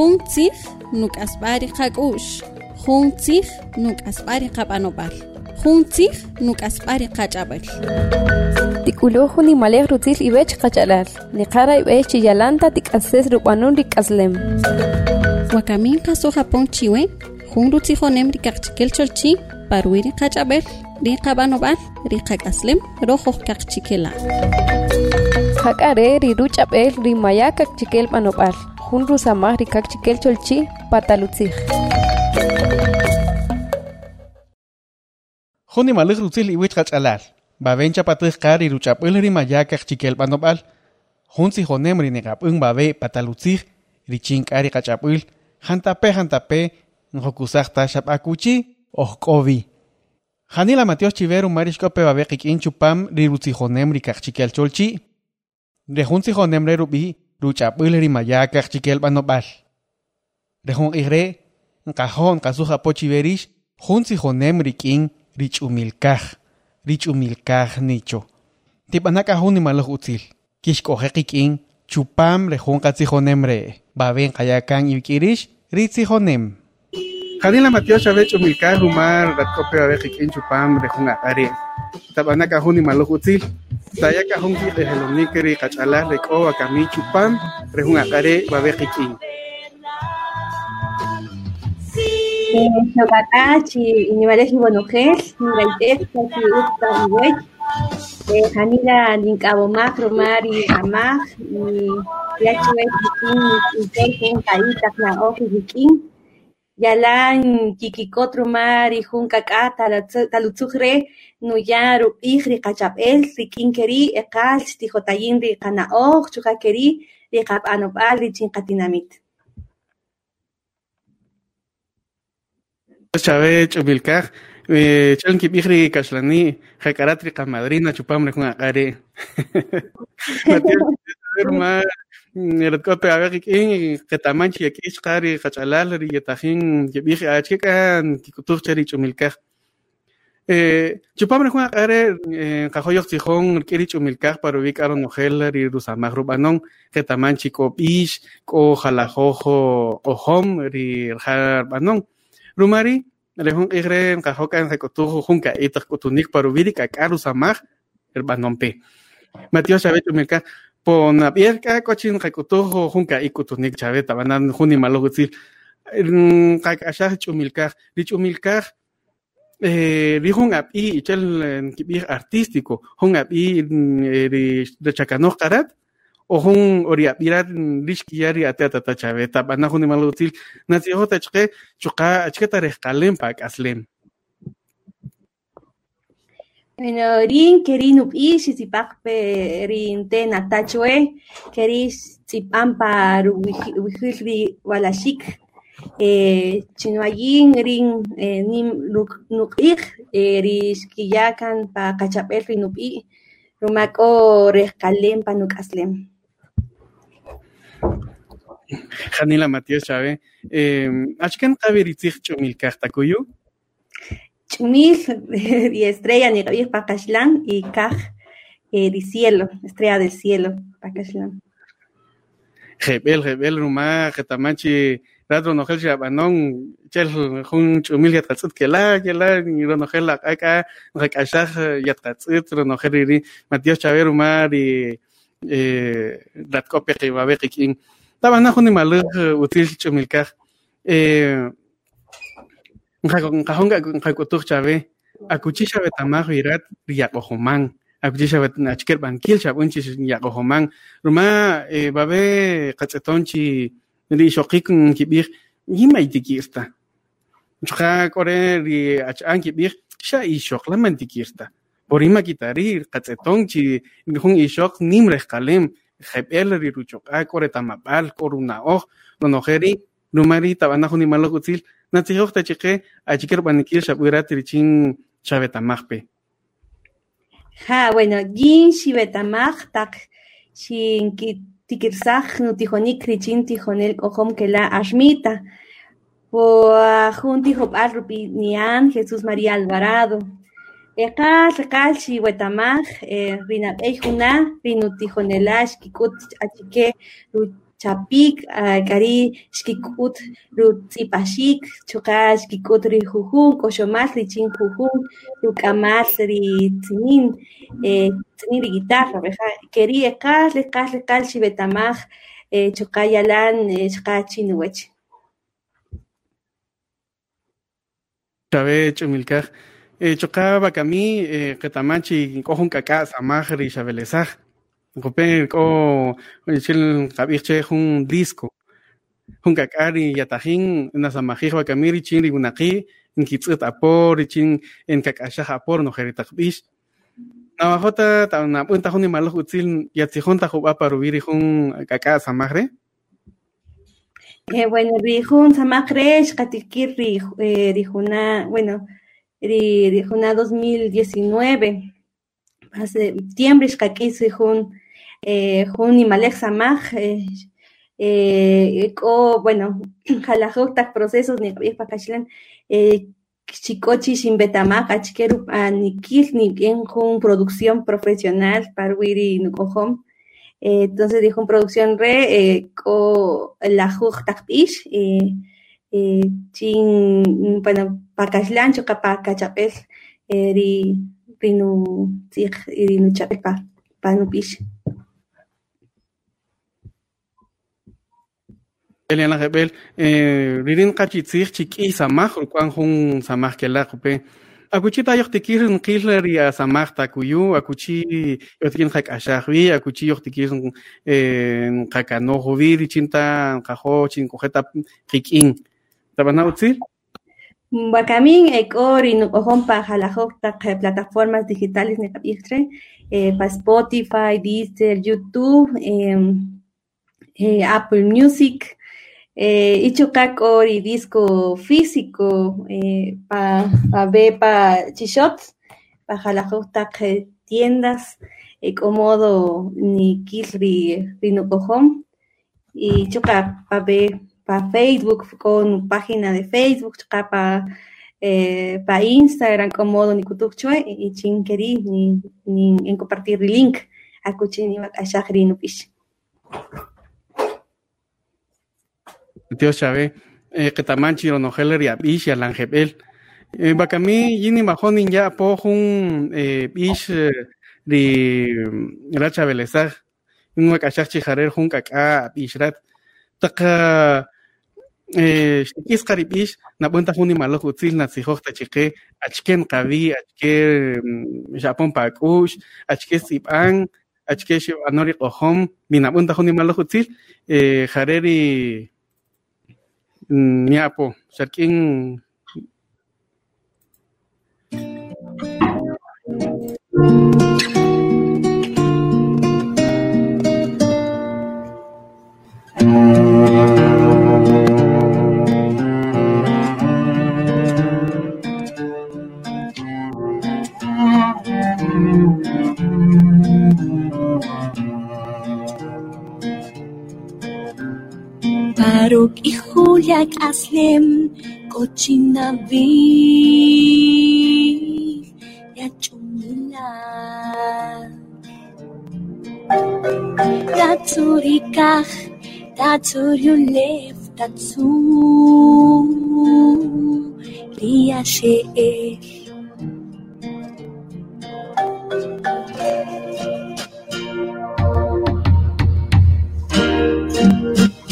Juntzig nuk asbari qak'ush. Juntzig nuk asbari qapanopal. Juntzig nuk asbari qach'abal. Tikuluhu ni malek rutil ibech qachalal. Ni qara ibech chiyalanta tik'ases rupanun rik'aslem. Wakamin qaso Japón chiwe. Jun rutzijonem rikaqchikel cholchi. Parwiri qach'abel. Ri qapanopal. Ri qak'aslem. Rojo qaqchikela. Hakare ri ruch'abel ri maya kakchikel panopal. Jun rusamaj ri kakchikel cholchi patalutzij. Juni malij rutzil iwich qach'alal. Baben chapatij qari ruchapil ri mayakaj chikel panopal. Jun si jonem ri negap'un babe patalutzij ri chink'ari qach'apil. Jantape jantape njokusaj ta xap'akuchi ojk'obi. Janila Matios Chiveru marixkope babe qik'in chupam ri rutzijonem ri kaqchikel cholchi. Re rubi ruchapil ri mayakaj chikel panopal. Rejun igre nkajon kasuja pochiverish jun si jonem ri k'in rich'umilkaj rich'umilkaj nicho. Tipanaka jun nimaloj utzil kixk'ojej qik'in chupam rejun qatzijonem re. Baben qayakan ib'k'irix ritzijonem Janila Mateo Chávez ch'umilkaj rumar ratkope babe qik'in chupam rejun aq'ari tapanaka jun nimaloj utzil tayaka jun kiqejelonik ri qach'alaj rek'o akami chupam rejun aq'ari babe qik'in Chocatachi, Inimales y Bonogel, Niraites, Chachi, Upta y Wech, Janila, Nincabomag, Romar y Amag, y Yachuet, Yikin, Intelgen, Caíta, y Yikin, Yalan, Kikikot, Romar y Junkaka, Talutzugre, Nuyaru, Igri, Cachapel, Rikin Keri, Ekal, Tijotayin, Rikanaoj, Chukakeri, Rikap Anopal, Richinkatinamit. Chávez ch'umilkaj chan kib'ij kashlani jakarat ri qamadrina chupam rejun aq'ari ma ratkope abe qik'in qetaman chiyak'ix qa ri qach'alal ri yatajin kib'ij achke k'an kikutuj che ri ch'umilkaj chupam rejun aq'ari qajoyoq tzijon rik'i ri ch'umilkaj parubi k'aro nojel ri rusamaj rub'anon qetaman chi k'o b'ix k'o jalajojo q'ojom ri rja rb'anon rumari rejun igre rib'anompi Matías Chávez ch'umilkaj po nab'yer k'a k'ochin qekutuj jun ka'ik k'utunik Chávez tabanan jun nimaloj utzil qak'axaj ch'umilkaj. Ri ch'umilkaj ri jun ab'i ichel kib'ij artístico. Jun ab'i ri chakanoj qarat o jun oriapirat rixkiya ri ateatata Chávez tab'ana jun nimaloj utzil natziyoj tachqe chuqa achketa rejqalem pa k'aslem Bueno, rin kerin up'i xisipaqpe rin te natachwe keris tzip'ampa ruwijil ri walaxik chinoayin rin nim nuk'ij ri xkiyakan pa qachap'el ri nup'i rumak'o rejqalem pa nuk'aslem. Janila Matías Chávez achkan q'abi ritzij ch'umil y estrella niq'ab'ij pa qaxlan y kaj di cielo estrella del cielo pa qaxlan jeb'el jeb'el ruma qetamanchi rat ronojel xab'anon chel jun ch'umil yatqatz'it kela kela ronojel aq'ak'a qak'axaj yatqatz'it ronojel riri Matías Chávez ruma ri ratkope qibabe qik'in tabana jun nimalij utzil ch'umilkaj nqajon qak'utuj Chávez akuchi Chávez tamaj virat riyaq'ojoman akuchi Chávez achker b'ankil xab'unchi yaq'ojoman ruma babe qatz'etonchi ri ixoqik kib'ij yimay tikirta chqa k'ore ri ach'an kib'ij xa ixoq laman tikirta por ima kitari qatz'etonchi jun ixoq nim rejqalem jeb'el ri ruch'oq'a k'ore tamab'al k'o runa'oj ronojeri rumari tab'ana jun nimaloj utzil natzijoj tachiqe achikej b'anikil xab'wirat richin xabetamajpe. Ja, bueno, yin xibetamaj tak xintikirsaj nutijonik richin tijonel k'ojom kela axmita. Po jun tijob'al rupinian Jesús María Alvarado. Eqal eqal xiwetamaj rinab'ey juna rinutijonela xkik'ut achike chapik kari xkik'ut rutz'ipashik chuqa xkik'ut ri jujun k'oxomal richin jujun ruk'amal ri tz'inin tz'inin ri guitarra keri qal qal qal xibetamaj chuqa yalan xqa chinuwach Chabe ch'umilkaj. Chuqa bakami qetamanchi k'ojun k'ak'a samaj ri Cope o chil kabirche un disco. Un kakari yatajin nasamajij wakamiri chin ribunaki in kitzut apor chin en kakasha apor no jeritakbish. Nawajota ta na punta juni malo utzil yatzijun ta juba parubiri jun kaka samajre. Eh, bueno, rijun samajre shkatikir rijuna, bueno, rijuna 2019. Hace septiembre shkakis rijun jun imalej samaj o bueno jalajoktak procesos ni pakashlan chikochi sin betamaj achkeru anikil ni bien jun producción profesional para wiri nukohom entonces dijo producción re ko la juk takpish chin bueno pakashlan choka pakachapel ri rinu tzij rinu chapel pa panupish Eliana Rebel, eh, ririn kachitzir chiki samaj, kwan jun samaj kelakupe. Akuchi ta yoxtikir un kisler ya samaj takuyu, akuchi yotikin hak ashahwi, akuchi yoxtikir eh, kakanojo vir, chinta kajo, chin kojeta kikin. ¿Tabana utzil? Bakamin ekor y nukojon pa jalajok plataformas digitales ne kapixtre, eh, pa Spotify, Deezer, YouTube, eh, eh, Apple Music, eh, ichukak ori disco físico eh, pa, ver pa chishot, pa jalajostak eh, tiendas, eh, comodo ni kisri rinukohom, y choca pa ver pa Facebook con página de Facebook, choca pa eh, Instagram comodo ni kutukchue y chinkeri ni, ni en compartir el link a kuchini wakashahri nupish. Tío Chávez, eh, que tamanchi o no heller ya bish ya langebel. Eh, bakami yini mahonin ya po jun eh, bish di racha belezag. Un wakashach chijarer jun kaka bishrat. Taka achke japon pakush achke sipan achke shi anori qohom mina bunta juni malok utzil kuyak aslem kochinavig yachumula tatsurikaj tatsuryulef tatsu. Riasheej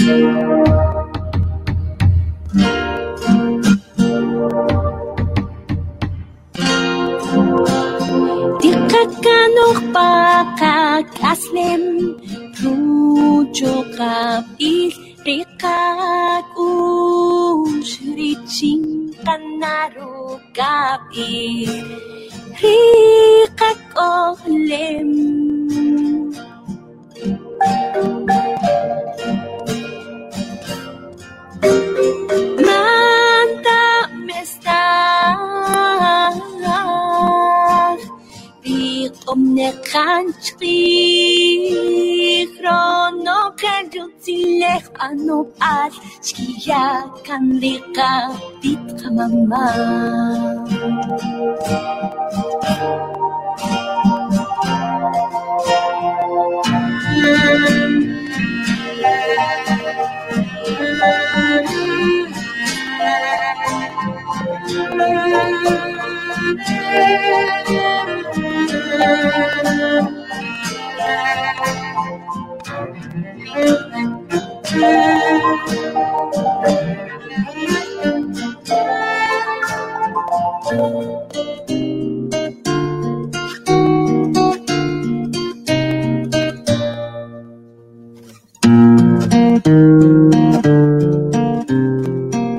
thank you Kakanok pakakasnem Rujo kapil Rekak usricing Kanaro kapil Rekak olem Thank you. omnekanchikro no kalutileh ano at shkiya kanlika bitkamama. Thank you.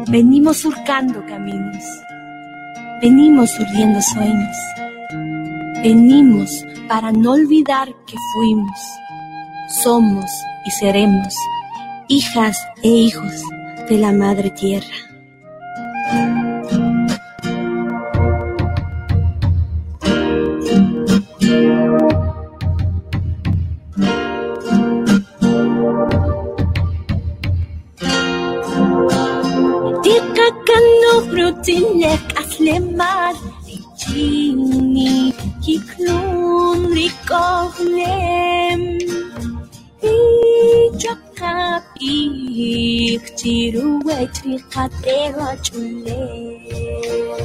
Venimos surcando caminos. Venimos urdiendo sueños. Venimos para no olvidar que fuimos, somos y seremos hijas e hijos de la Madre Tierra. kiknunrik ovnem ichaqap iqchiruwaytriqatero chulem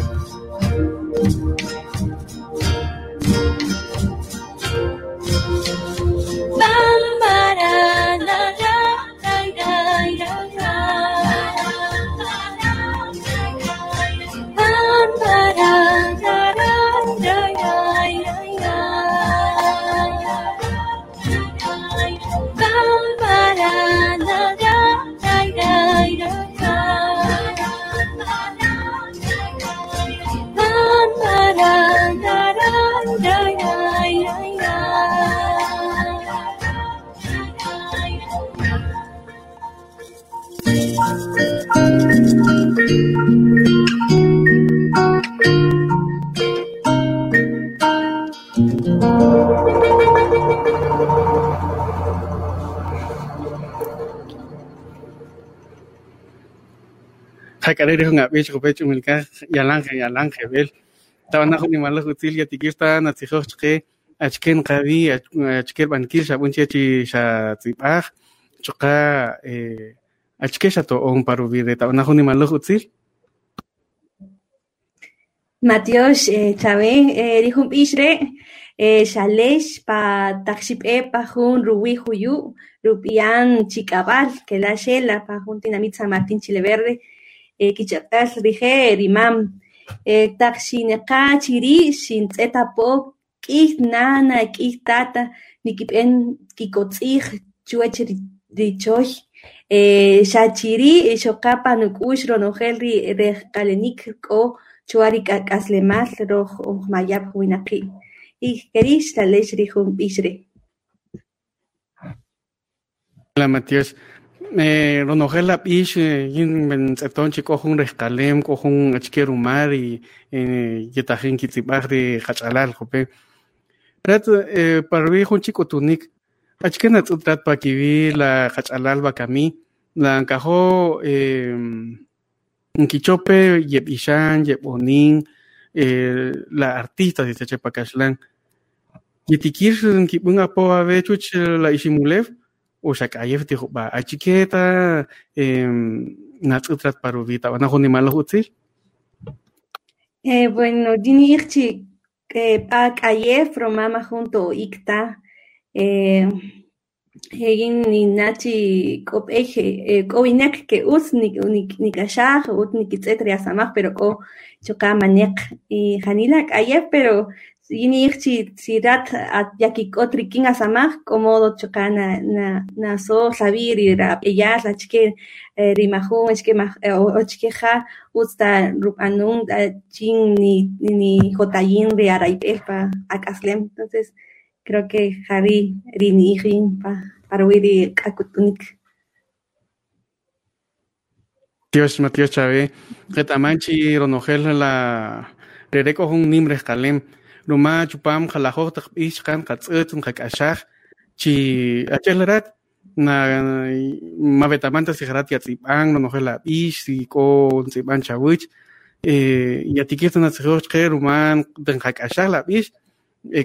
hakare rehon a bech kopech umilka yalange yalange bel tabana khuni malak util ya tikista na tsikhoch chqe achken qavi achkel bankil shabun chechi sha tsipakh chqa eh achke sha to on paru vide tawana khuni mala hutil Matios eh, Chávez eh, dijo pisre eh, Shalesh pa taxipé pa jun rubi juyu rupian chicabal que la shela pa jun tinamit San Chile Verde rije chiri po nana tata nikipen eh, shachiri shokapa nukush ronogel ri de kalenik ko chuari kakaslemal roj mayab winaki. Y kerish la lesh rijum bishre la Matías. Eh ronogela pish yin ben seton chico jun reskalem ko jun achkeru mar y eh yetajin kitibag de khachalal jope. Eh parvi jun chico tunik achkena tsutrat pa kivi la khachalal bakami la encajo eh Nkichope, Yep Ishan, Yep Onin, eh, la artista de Techepacachlan. Yitikir, Nkipun Apo Avechuch, la Ishimulev, o Shakayev, dijo, ba, a chiqueta, eh, Natsutrat Paruvita, van a Jonimalo Hutzil. Eh, bueno, Dinirchi, eh, Pak Ayef, Romama junto Ikta, eh, Hegin ni nachi kop eje ko inek ke us ni ni ni kashaj ut ni kitzetri asamaj pero ko choka manek y hanila ayef pero yini chi sirat at yaki kotri kin asamaj como do choka na na na so sabir y rap ya la chike rimajun es que o chike ja usta rupanun chin ni ni jotayin de araipepa akaslem entonces creo que Rinijin pa Parwiri Kakutunik. Dios, Matías Chávez, Retamanchi, Ronogel, la Rereco, un nimbre escalem, Ruma, Chupam, Jalajo, Takpish, Kan, Katzut, un Kakashach, Chi, Achelerat, na Mabetamanta, Sigarat, Yatzipan, Ronogel, Ish, Siko, Zipan Chawich, eh, Yatikirtan, Atzioch, Ruman, Den Kakashach, la Ish,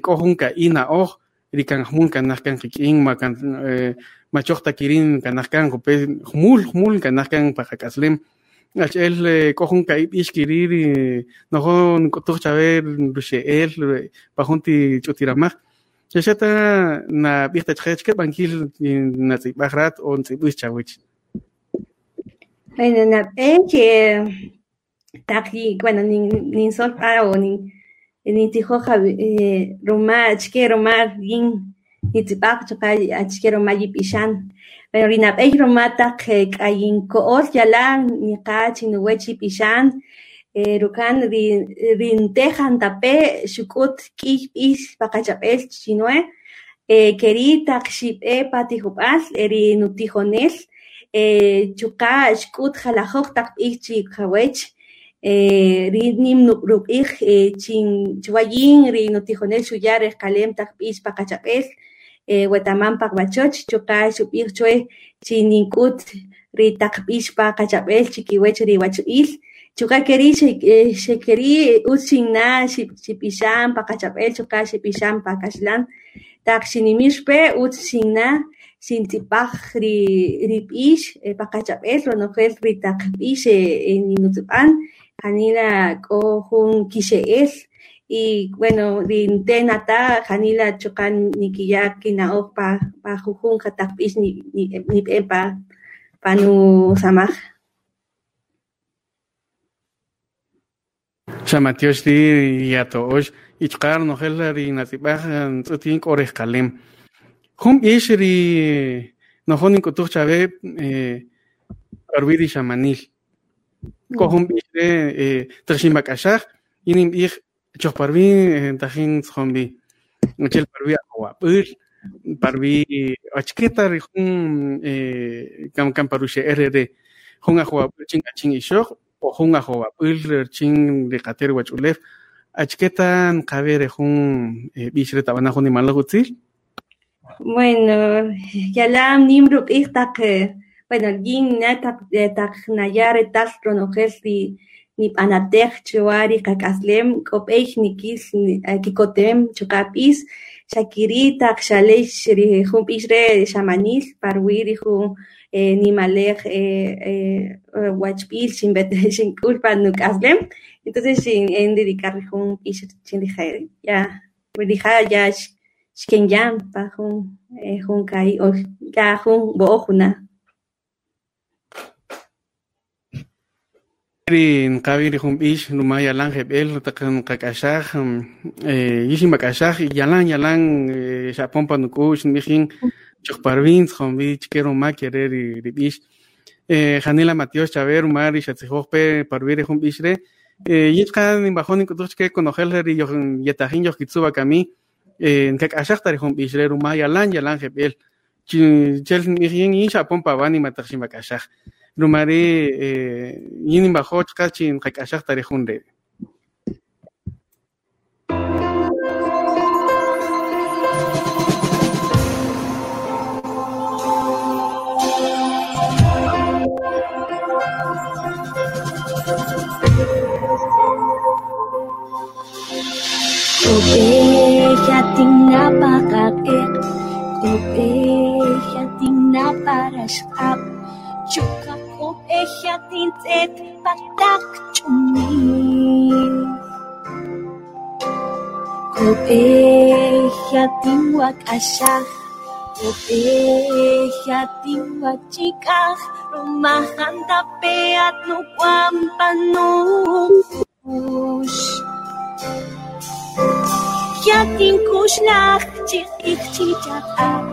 kohun ka ina oh rikan hmul kanah kan kikin makan machok takirin kanah kan gope hmul hmul kanah kan pakakaslem ach el kohun ka ish kiriri nohon kotuch chaver rushe el pahunti chutiramach Chachata na bihta chachka bankil na tzibahrat o tzibus chawich. Bueno, na eh que taki, bueno, ni ni sol para o ni ni tijo eh roma chke roma yin ni tibak choka chke roma yipishan. Pero rina eh roma tak kayin ko os yalan ni ka chinuwechi pishan. rukan rintejan tape shukut kih is pakachapel chinue keri takship'e patijup'al eri nutijonel chuka xk'ut jalajok tak p'ij chi qawech ri nim rub'ij chin chwayin ri nutijonel xuya rej kalem tak p'ix pakachap'el wetaman pakbachoch chuka xub'ij chwe chi nink'ut ri tak p'ix pakachap'el chikiwech ri wachb'il chuka keri xekeri ut xinna xipixan pakachap'el chuka xipixan pakaxlan tak xinimixpe ut xinna xintz'ipaj ri ri p'ix pakachap'el ronojel ri taq p'ix ninutz'ib'an janila k'o jun kixe'el y bueno rintenata janila chokan nikiya kina'oj pa pa jujun qataq p'ix nib'en pa panusamaj Xamatiox ti yato'ox ichqar nojel ri natzibaj tz'utin k'orej kalem. Jun b'ix ri nojon ninkutuj chabe parwi ri xamanil. K'o jun b'ix re taqxin bak'axaj y ninb'ij choj parwi tajin tz'jonbi. Chel parwi ajowab'äl, parwi achketa ri jun kam kam paru xe'er re jun ajowab'äl chin k'achin ixoj o jun ajowab'äl chin ri qater wach'ulej achketan qabe re jun b'ix re tab'ana utzil Bueno, bueno yin na taq taq nayar tal ronojel ri nib'anatej chuwa ri qak'aslem k'op'ej nikil kikotem chuka p'is xakiri taq xalex ri jun p'ix re xamanil parwi ri jun nimalej wachb'il xinb'et xink'ul pa nuk'aslem. Entonces xin en dedicar ri jun p'ix xinrija ya rija ya xkenyam pa jun jun kay ya jun b'o'oj juna jun b'ix numa yalan jeb'el taq qak'axaj yixin bak'axaj yalan yalan xa'pon pa nuk'ux nb'ijin chojparwin tz'jonbi chke ruma kere ri ri b'ix janila ruma ri xatzijojpe parwi ri jun b'ix re. Yichqa ninb'ajon nink'utuj chke konojel ri yetajin yoj kitzuba kami nkak'axaj ta ri jun b'ix re ruma yalan yalan jeb'el chel nb'ijin yin xa'pon pa b'an nimataq xinbak'axaj ruma ri yin ninb'ajoj chqa chi nqak'axaj ta ri jun re Opehating napakakit Opehating naparashkap ella נמצאת בתחתונים. Copeja tinguak asah, copeja tinguak chikah, rumahan tapeat nukwam panukush. Yatin kushlak chik ik chichak ak,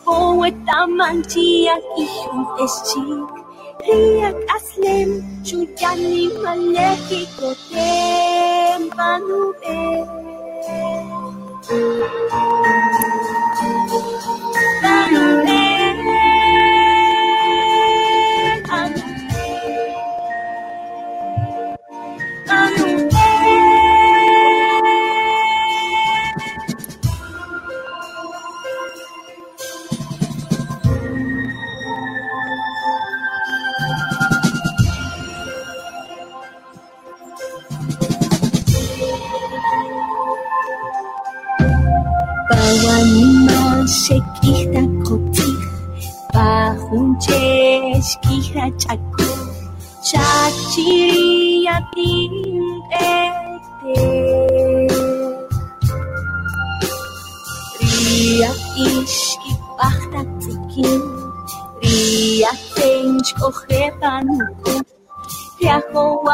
poet taman chiak ihun eschik. ليك أسلم شو جني ملاكي كتام بنو بيه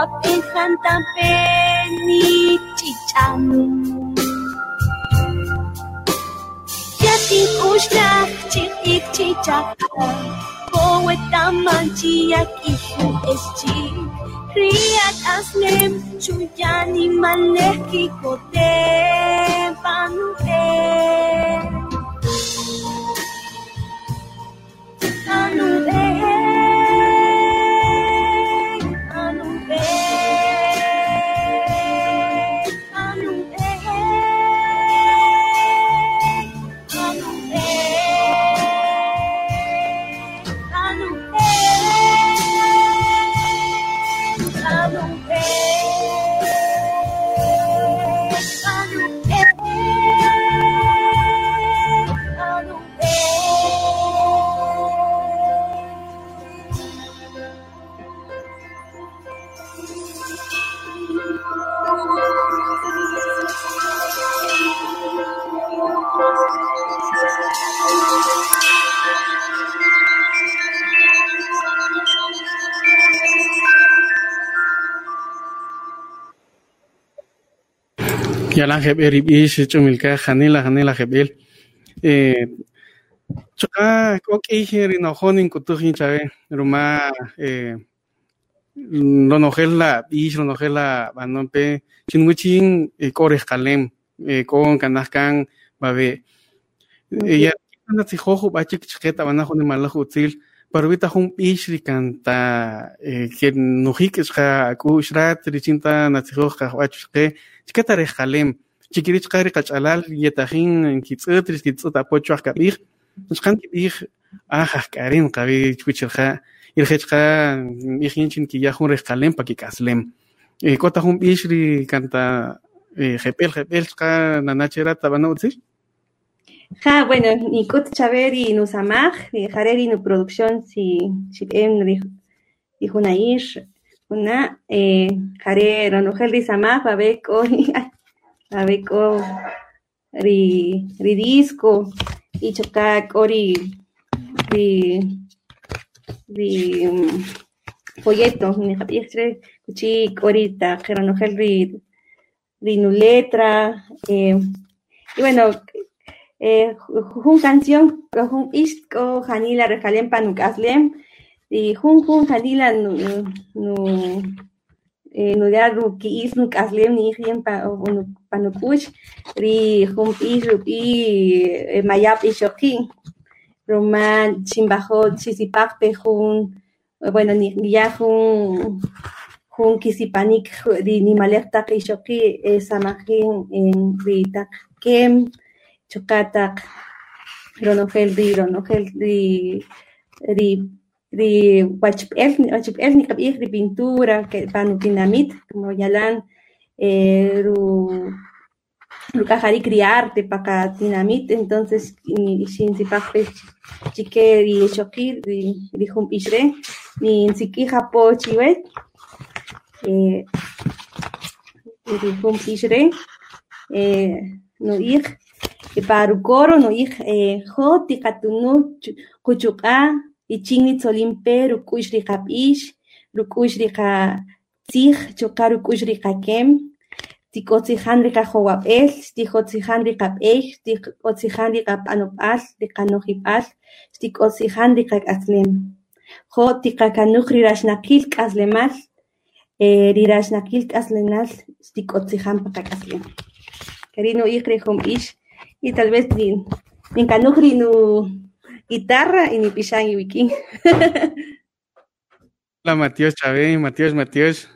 guapín jantan penichichan. Yatin ushnaj chitik chichakan, kowe tamanchiak ihu eschik. Riak asnem chuyani maleki kote panute. Panute. Yalan jebel ribish chumilka janila janila jebel eh choka koki heri no honin kutuhin chabe ruma eh lo nojela bish lo nojela banompe chinguchin kore kalem kon kanaskan babe ella anda si jojo bachik chiqueta bana jone malajo utzil parvita jun bish rikanta que nujik isha kushrat richinta natsijo jachke chiqueta rejalem chikirich qari qachalal yetajin kitzut kitzut apocho kabir nuskan kibir ajaj karin qabi chwichirja irjechqa ijinchin ki yajun rejalem pa kikaslem. Kota jun bish ri kanta jepel jepel qa nanachera tabana Ja, bueno, ni kut chaver y nu samaj, ni jarer y nu producción si en y junaish, una eh jarer no gel ri samaj va ver ko va ver ko ri ri disco y choca ori ri ri um, folleto ni japir kuchi ahorita pero no gel ri ri nu letra eh, y bueno eh, jun canción jun isko janila rejalem panuk aslem y jun jun janila nu nu eh, nu ya ru ki is nuk ni hien pa nu panukuch ri jun is i eh, mayap ishoki roman chimbajo chisipak pe jun bueno ni ya jun jun kisipanik di ni malekta ishoki eh, samajin en ri tak kem chokatak ronogel ronogel di di di wachpel wachpel ni kabih di pintura que panu dinamit como yalan eh, ru criarte paka dinamit entonces sin si pape chique di choki di di ni siki japo chiwe eh di hum ishre eh no ir para coro no ich eh jo ti katunu kuchuka ichini tsolimpe rukush ri kapish rukush ri ka tih choka rukush ri ka kem ti kotsi han ri ka joapel ti kotsi han ri ka pej ti kotsi han ri ka panopal ri ka nojipal ti kotsi han ri ka aslem jo ti ka kanuj ri rashnakil kaslemal eh ri rashnakil kaslenal ti kotsi han pa ka aslem Y tal vez ni, ni canujri nu guitarra y ni pishan y wiki. Hola Matías Chávez, Matías Matías.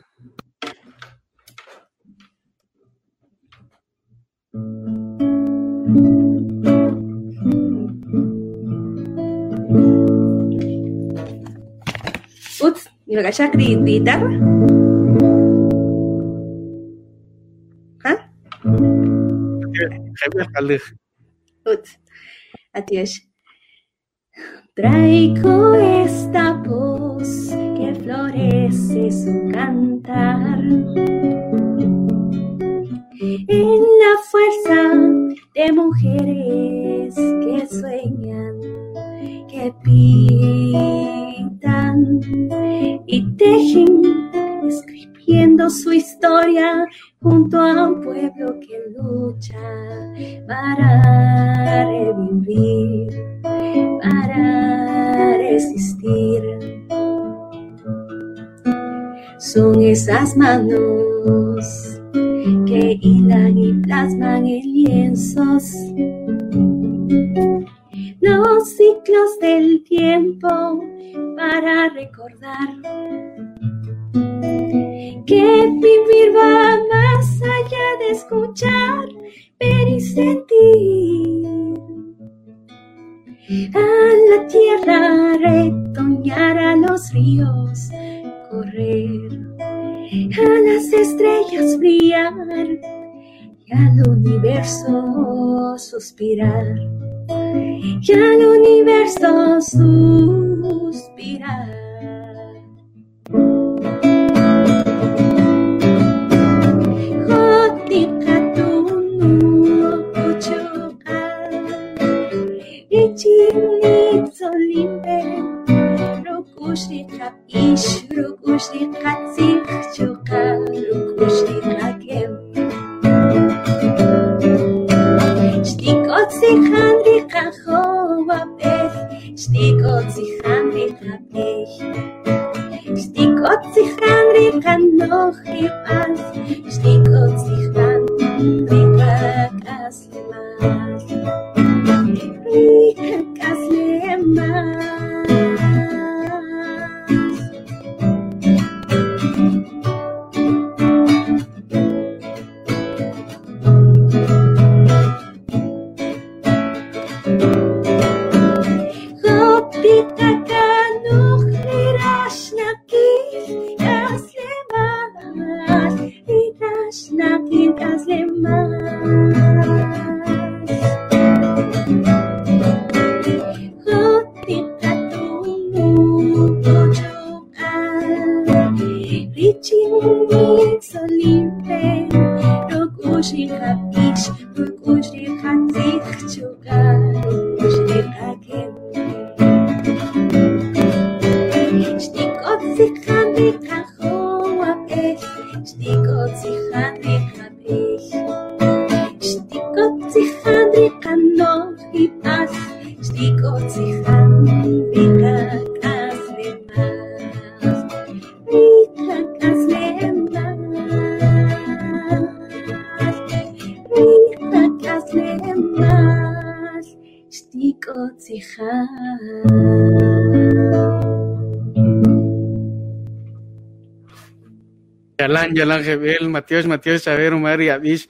Uts, ni di guitarra. alcalde. Uts. Traigo esta voz que florece su cantar. En la fuerza de mujeres que sueñan, que pintan y tejen, escribiendo su historia junto a un pueblo que lucha para revivir, para resistir. Son esas manos que hilan y plasman en lienzos los ciclos del tiempo para recordar que vivir va más allá de escuchar, ver y sentir. A la tierra retoñar, a los ríos correr, a las estrellas brillar y al universo suspirar, y al universo suspirar. tinit zolimben Rukushtit rab ish, rukushtit chatzich choka Rukushtit rakem Shtikot zichan dich achov abech Shtikot zichan dich abech Shtikot zichan dich anochi pas Shtikot zichan dich akas lemach Zichan. Yalan, yalan, Gebel, Mateos, Mateos, Saber, Umar, y Abish,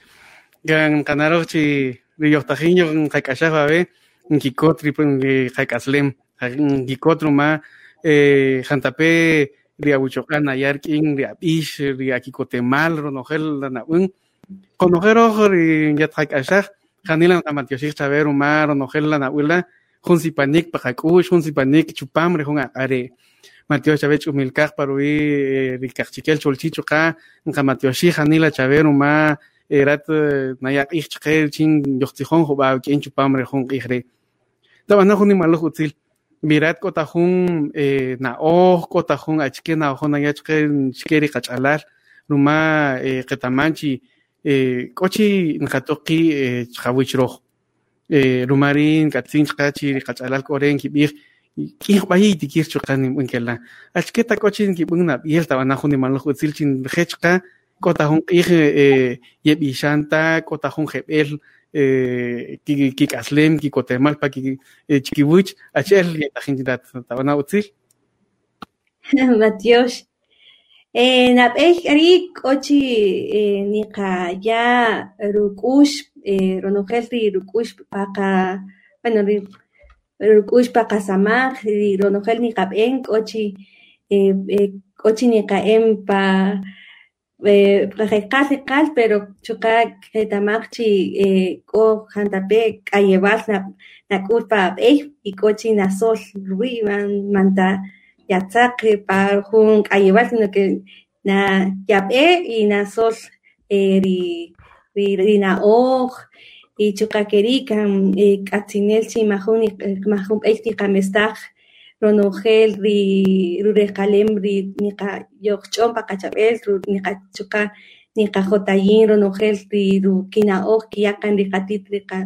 Gan Canaro, Chi, Riotajiño, Jaikashaf, Abe, Kikotri, Jaikaslem, Kikotru, Ma, Jantape, Riabuchocan, Ayarkin, Riabish, Riakikotemal, Ronogel, Lanabun, Conojero, Yatjaikashaf, Janilan, Amatioshik, Saber, Umar, Ronogel, Lanabuela, Junsipanik, Pajakush, Junsipanik, Chupam, Rejun, Are. Mateo Chávez Chumilcaj Paruí, Ricachiquel Cholchicho Ka, Nkamatioshi, Janila Chaver, Uma, Erat, Nayak Ichkel, Chin, Yochtijón, Joba, Quien Chupamre, Jun Igre. Tabana Juni Malo Hutzil, Virat Kotajun, Naoj, Kotajun, Achke, Naojon, Ayachkel, Chikeri Kachalar, Ruma, Ketamanchi, Kochi, Nkatoki, Chawichroch. Rumarin, Katzin, Kachi, Kachalar, Koren, Kibir, kih bayi dikir chukan ni mungkela achketa kochin ki bungna biel ta wana khuni mal khu silchin khechka kota hun ih ye bishanta kota hun khebel ki ki kaslem ki kotemal pa ki chikiwich achel ye ta hindidat ta wana utsil Matios. Eh, napej ari kochi nika ya rukush eh, ronojelri rukush paka bueno rukush paka samak ri ronojel ni kapeng kochi eh, eh, kochi ni kaem pa eh, pero chuka ketamakchi eh, ko jantape kayebal na na kulpa eh y kochi na sol rui man manta yatzakri pa jun kayebal sino que na yape y na sol eh, ri ri ri na oj y chukakeri kan eh, mahun eiti kamestaj ronogel ri rurekalem ri nika yochchompa kachabel ru nika chuka nika jotayin ronogel ri ru kinaoj kiyakan ri katit rika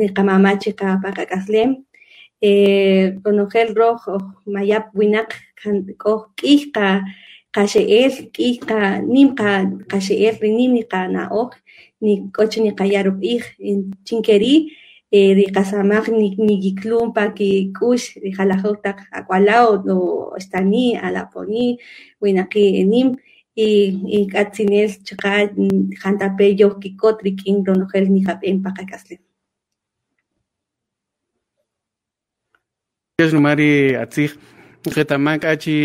nika mamachi ka pakakaslem eh ronogel roj mayap winak koj k'ij ka kaxe'el k'ij ka nim na'oj ni k'och niqayarub'ij chinkeri eh, ri qasamaj ni- nikiklum pa kik'ux ri jalajoj taq ak'ualaw o xtani alaponi winaqi nim y y k'atzinel chaqa jantape yoj kik'ot rik'in ronojel nijab'en pa qak'aslem es numari atzij qetaman k'achi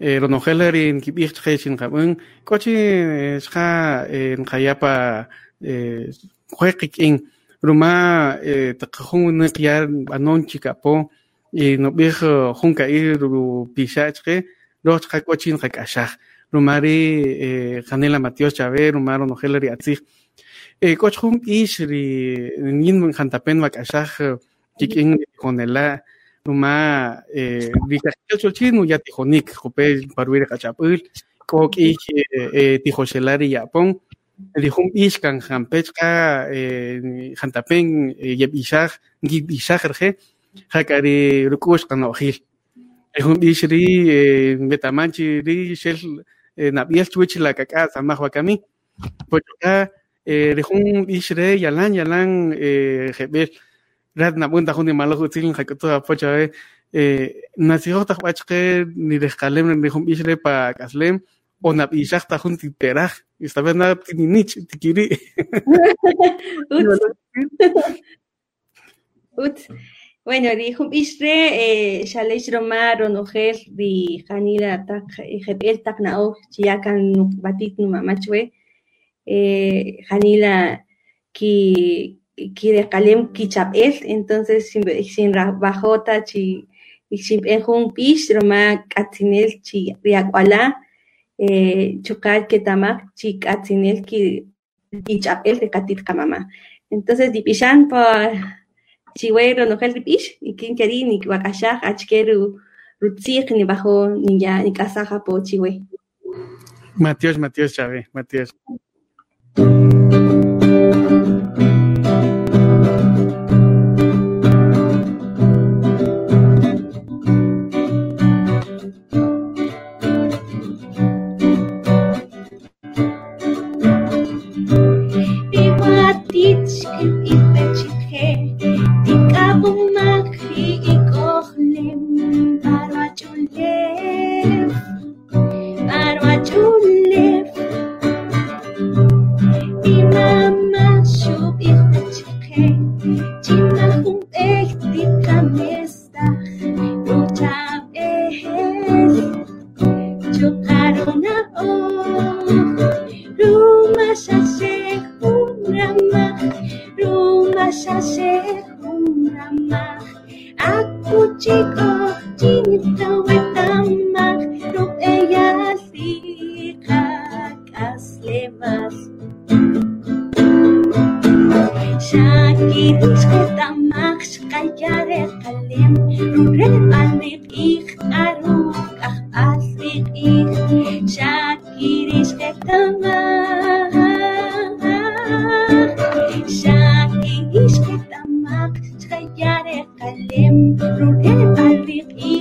eh, ronojel rin kib'ij chqe chinqab'un k'ochi eh, xqa eh, nqayapa eh, jue qik'in ruma eh, wunaq ya b'anon chikapo y nob'ij eh, jun ka'ij ru pixa' chqe roj chqa k'ochi nqak'axaj ruma ri eh, janela Matios Chávez ruma ronojel ri atzij. Eh, k'och jun b'ix ri nin jantapen mak'axaj eh, kik'in ri ruma eh, cholchin nu ya tijonik jope parwi ri qachap'äl k'o k'ij eh, eh, tijoxela ri ya'pon ri jun b'ix kan jampech qa eh, jantapen eh, yeb'ixaj nkib'ixaj rje jak'ari ruk'ux qano'jil ri jun b'ix ri eh, betaman chi ri xel eh, nab'yej chwich la k'ak'a samaj wakami poch'qa eh, ri jun b'ix re yalan yalan eh, jeb'el rat nab'un ta jun nimaloj utzil jak'utu apocha ve eh, nasijoj taj b'achqe ni rejqalem ri jun b'ix re pa k'aslem o nab'ixaj ta jun tiperaj esta vez nada tininich tikiri. Utz. Bueno, ri jun b'ix re eh, xalex roma ronojel ri janila taq jeb'el taq na'oj chiyakan batit numamachwe eh, janila ki kireqalem kichab'el entonces sin bajota chi xinb'en jun b'ix roma k'atzinel chi ri ak'uala eh, chukar ketamak chi k'atzinel ki kich'ab'el ri qatit qamama entonces dip'ixan pa chiwe ronojel rib'ix y kinkeri nikwak'axaj achke ru rutzij nibajo niya nik'asaja po chiwe Matios Matios Chávez Matios kalem Rurel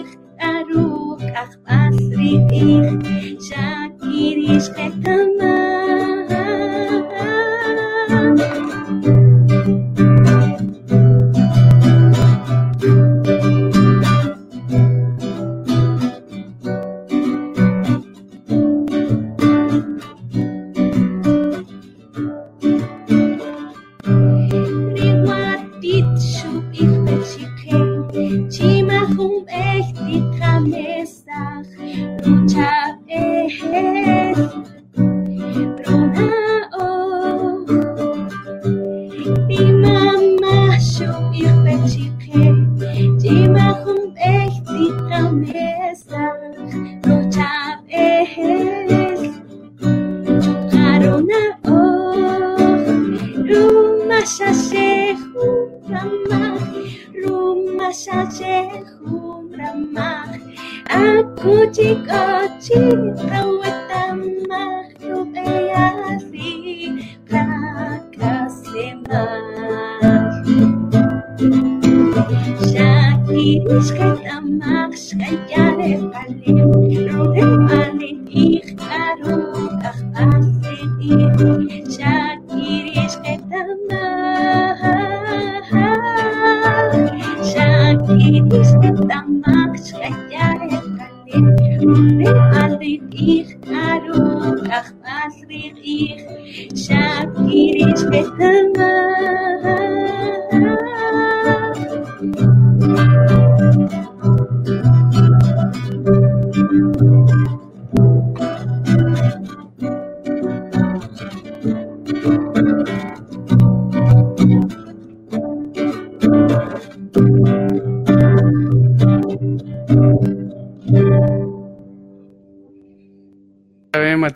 Nik aski uzkatamax, gailan ez gallen,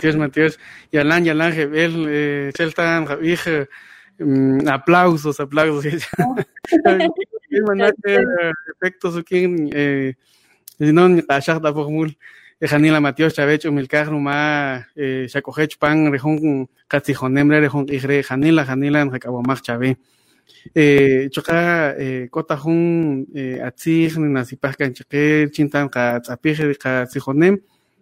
Matías, Matías, Yalán, Yalán, Gebel, eh, Celtan, Javij, mm, aplausos, aplausos. Mandate efectos aquí, eh, no, ni Tashak da Formul, Janila Matías, Chavech, Umilcar, Ruma, Shakojech, Pan, Rejón, Katzijonemre, Rejón, Igre, Janila, Janila, Recabomach, Chave. Choka, Kota Jun, Atzig, Nasipaj, Cancheque, Chintan, Katzapije, Katzijonem,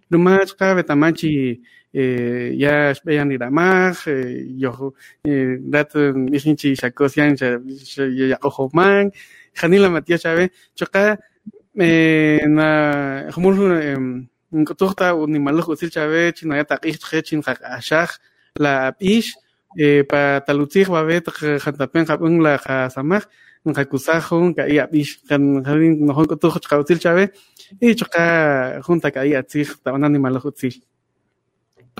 Ruma, Choka, Betamachi, ya vean iramaj, yo, dat, Mijinchi, Shakosian, Yakojoman, Janila Matías, Chave, Choka, na, Humul, Nkotuhta, Unimaluj, Usil, Chave, Chinaya, Takich, Chin, Ashach, la Ish, pa talutzig babet jantapen japun la jasamaj njakusajun ka iya bish kan jalin nojon kutuj chqautil chave y choqa junta ka iya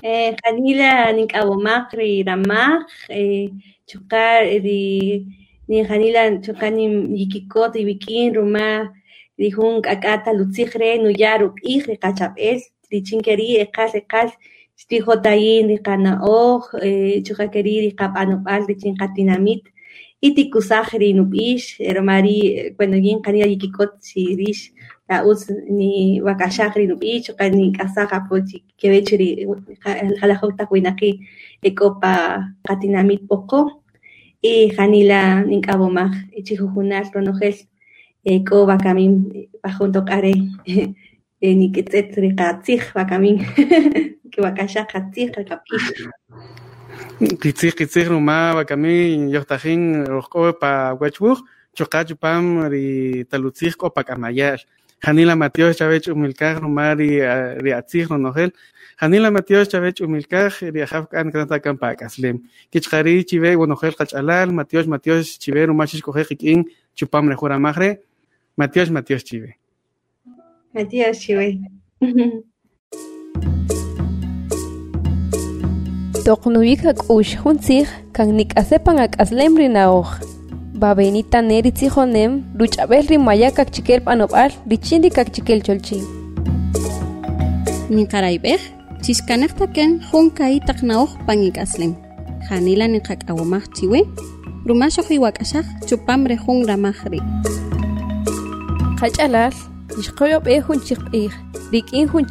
tzig tabanan ni malajo tzig Eh, Janila Ninkabomak, Ramak, eh, Chocar, di ni Janila Chocar ni Yikikot, y Bikin, Ruma, Dijun, Akata, Lutzigre, Nuyaruk, Ijre, Kachapes, Trichinkeri, Ekas, Ekas, Strijotayin, Rikana Oj, Chukakeri, Rikapanopal, Richinkatinamit, Itikusajri, Nupish, Romari, bueno, yin Janila Yikikot, Sirish, us ni wakashakri nupi choka ni kasaka po kevechiri halajota kuinaki ekopa katinamit poko y janila ninkabomaj ichijujunar ronojel eko bakamin bajunto kare ni ketzet rikatzij bakamin que wakashak katzij kapish Kitzig, kitzig, ruma, bakami, yohtajin, rojko pa wachbuch, chokachupam, ri talutzig, ko pa kamayar. Janila Matios Chavech Umilkaj Rumari Riatzig Ronogel. Janila Matios Chavech Umilkaj Riajaf Kan Kranta Kampa Kaslem. Kichkari Chive Bonogel Kachalal Matios Matios Chive Rumachish Koje Jikin Chupam Rejura Magre. Matios Matios Chive. Matios Chive. Toqnuika k'ush juntzij kan nik'asepan ak'aslem rinaoj. babenita neritzi honem, lutsabelri maiakak txikel panopar, ditxindikak txikel txoltsi. Nikaraibek, txiskanektaken honka itak naok pangikazlem. Janila nikak agomak txiwe, rumasok iwak asak txupamre hon ramakri. Kaltxalaz, nishkoyop ehun txik ih, dikin hun